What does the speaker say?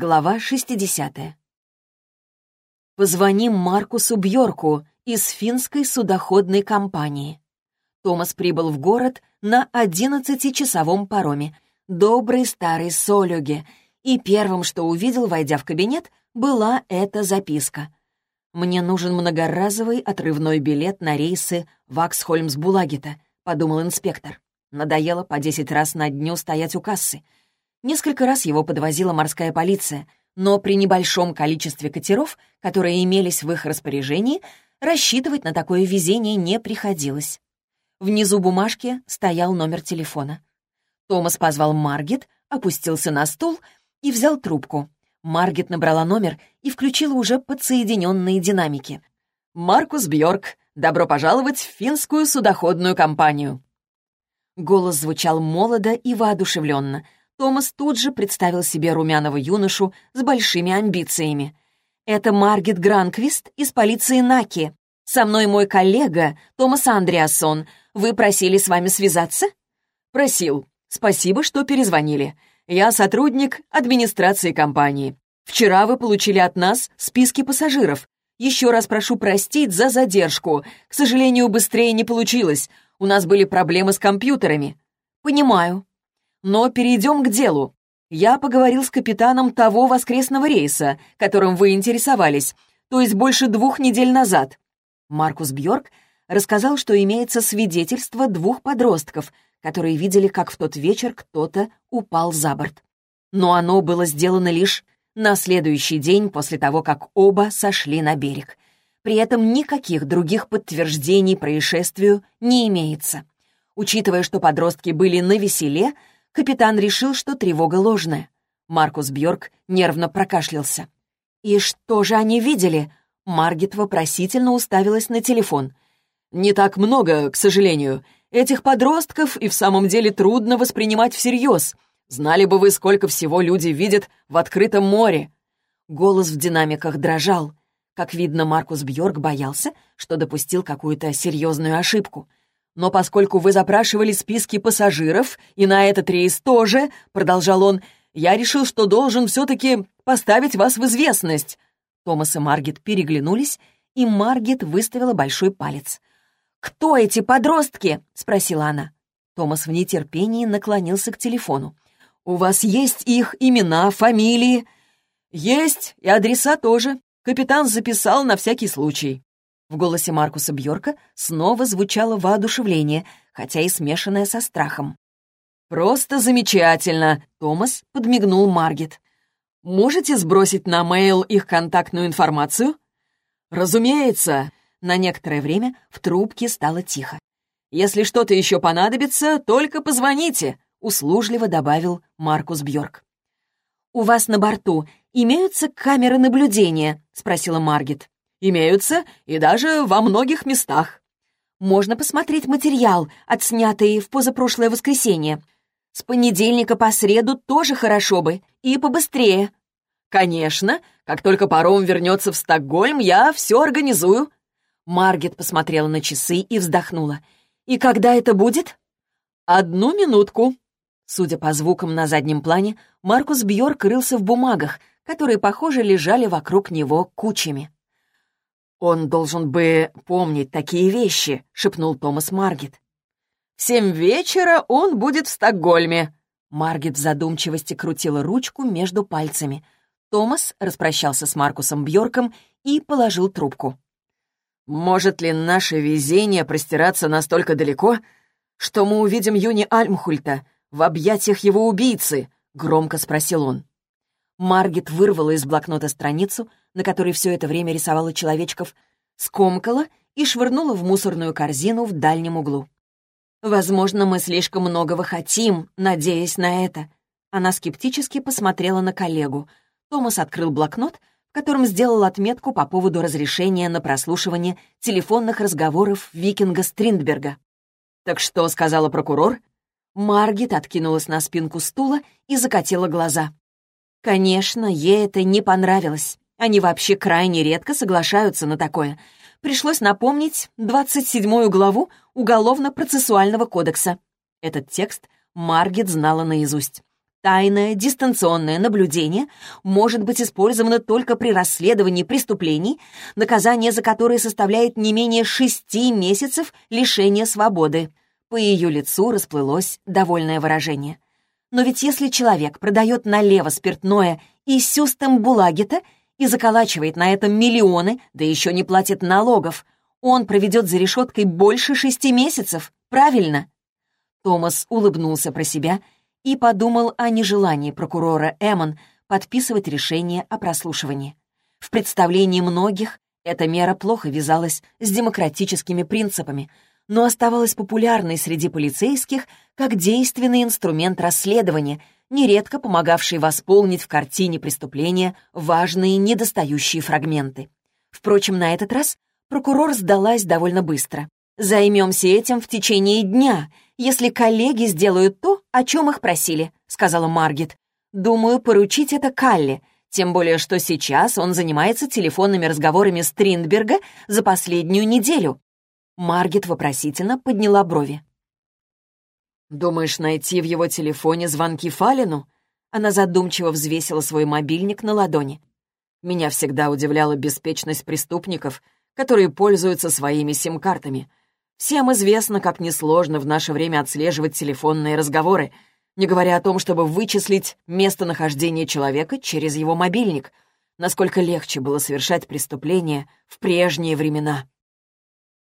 Глава 60. Позвоним Маркусу Бьорку из финской судоходной компании. Томас прибыл в город на одиннадцатичасовом пароме, добрый старый Солюге, и первым, что увидел, войдя в кабинет, была эта записка. «Мне нужен многоразовый отрывной билет на рейсы Ваксхольмс-Булагита», — подумал инспектор. Надоело по десять раз на дню стоять у кассы. Несколько раз его подвозила морская полиция, но при небольшом количестве катеров, которые имелись в их распоряжении, рассчитывать на такое везение не приходилось. Внизу бумажки стоял номер телефона. Томас позвал Маргет, опустился на стул и взял трубку. Маргет набрала номер и включила уже подсоединенные динамики. «Маркус Бьорк, добро пожаловать в финскую судоходную компанию!» Голос звучал молодо и воодушевленно. Томас тут же представил себе румяного юношу с большими амбициями. «Это Маргет Гранквист из полиции Наки. Со мной мой коллега Томас Андреасон. Вы просили с вами связаться?» «Просил. Спасибо, что перезвонили. Я сотрудник администрации компании. Вчера вы получили от нас списки пассажиров. Еще раз прошу простить за задержку. К сожалению, быстрее не получилось. У нас были проблемы с компьютерами». «Понимаю». «Но перейдем к делу. Я поговорил с капитаном того воскресного рейса, которым вы интересовались, то есть больше двух недель назад. Маркус Бьорк рассказал, что имеется свидетельство двух подростков, которые видели, как в тот вечер кто-то упал за борт. Но оно было сделано лишь на следующий день после того, как оба сошли на берег. При этом никаких других подтверждений происшествию не имеется. Учитывая, что подростки были на веселе, капитан решил, что тревога ложная. Маркус Бьорк нервно прокашлялся. «И что же они видели?» Маргет вопросительно уставилась на телефон. «Не так много, к сожалению. Этих подростков и в самом деле трудно воспринимать всерьез. Знали бы вы, сколько всего люди видят в открытом море». Голос в динамиках дрожал. Как видно, Маркус Бьорк боялся, что допустил какую-то серьезную ошибку. «Но поскольку вы запрашивали списки пассажиров, и на этот рейс тоже», — продолжал он, — «я решил, что должен все-таки поставить вас в известность. Томас и Маргет переглянулись, и Маргет выставила большой палец. «Кто эти подростки?» — спросила она. Томас в нетерпении наклонился к телефону. «У вас есть их имена, фамилии?» «Есть, и адреса тоже. Капитан записал на всякий случай». В голосе Маркуса Бьорка снова звучало воодушевление, хотя и смешанное со страхом. «Просто замечательно!» — Томас подмигнул Маргет. Можете сбросить на мейл их контактную информацию?» «Разумеется». На некоторое время в трубке стало тихо. «Если что-то еще понадобится, только позвоните», — услужливо добавил Маркус Бьорк. «У вас на борту имеются камеры наблюдения?» — спросила Маргет. «Имеются, и даже во многих местах». «Можно посмотреть материал, отснятый в позапрошлое воскресенье. С понедельника по среду тоже хорошо бы, и побыстрее», «Конечно. Как только паром вернется в Стокгольм, я все организую». Маргет посмотрела на часы и вздохнула. «И когда это будет?» «Одну минутку». Судя по звукам на заднем плане, Маркус Бьорк рылся в бумагах, которые, похоже, лежали вокруг него кучами. «Он должен бы помнить такие вещи», — шепнул Томас Маргет. «В семь вечера он будет в Стокгольме». Маргет в задумчивости крутила ручку между пальцами — Томас распрощался с Маркусом Бьорком и положил трубку. «Может ли наше везение простираться настолько далеко, что мы увидим Юни Альмхульта в объятиях его убийцы?» — громко спросил он. Маргет вырвала из блокнота страницу, на которой все это время рисовала человечков, скомкала и швырнула в мусорную корзину в дальнем углу. «Возможно, мы слишком многого хотим, надеясь на это». Она скептически посмотрела на коллегу — Томас открыл блокнот, в котором сделал отметку по поводу разрешения на прослушивание телефонных разговоров Викинга Стриндберга. «Так что?» — сказала прокурор. Маргит откинулась на спинку стула и закатила глаза. Конечно, ей это не понравилось. Они вообще крайне редко соглашаются на такое. Пришлось напомнить 27-ю главу Уголовно-процессуального кодекса. Этот текст Маргит знала наизусть. Тайное дистанционное наблюдение может быть использовано только при расследовании преступлений, наказание за которые составляет не менее шести месяцев лишения свободы. По ее лицу расплылось довольное выражение. Но ведь если человек продает налево спиртное и сюстем булагита и заколачивает на этом миллионы, да еще не платит налогов, он проведет за решеткой больше шести месяцев, правильно? Томас улыбнулся про себя и подумал о нежелании прокурора Эммон подписывать решение о прослушивании. В представлении многих эта мера плохо вязалась с демократическими принципами, но оставалась популярной среди полицейских как действенный инструмент расследования, нередко помогавший восполнить в картине преступления важные недостающие фрагменты. Впрочем, на этот раз прокурор сдалась довольно быстро. «Займемся этим в течение дня, если коллеги сделают то, о чем их просили», — сказала Маргет. «Думаю, поручить это Калле, тем более, что сейчас он занимается телефонными разговорами Стриндберга за последнюю неделю». Маргет вопросительно подняла брови. «Думаешь найти в его телефоне звонки Фалину?» Она задумчиво взвесила свой мобильник на ладони. «Меня всегда удивляла беспечность преступников, которые пользуются своими сим-картами. Всем известно, как несложно в наше время отслеживать телефонные разговоры, не говоря о том, чтобы вычислить местонахождение человека через его мобильник. Насколько легче было совершать преступления в прежние времена.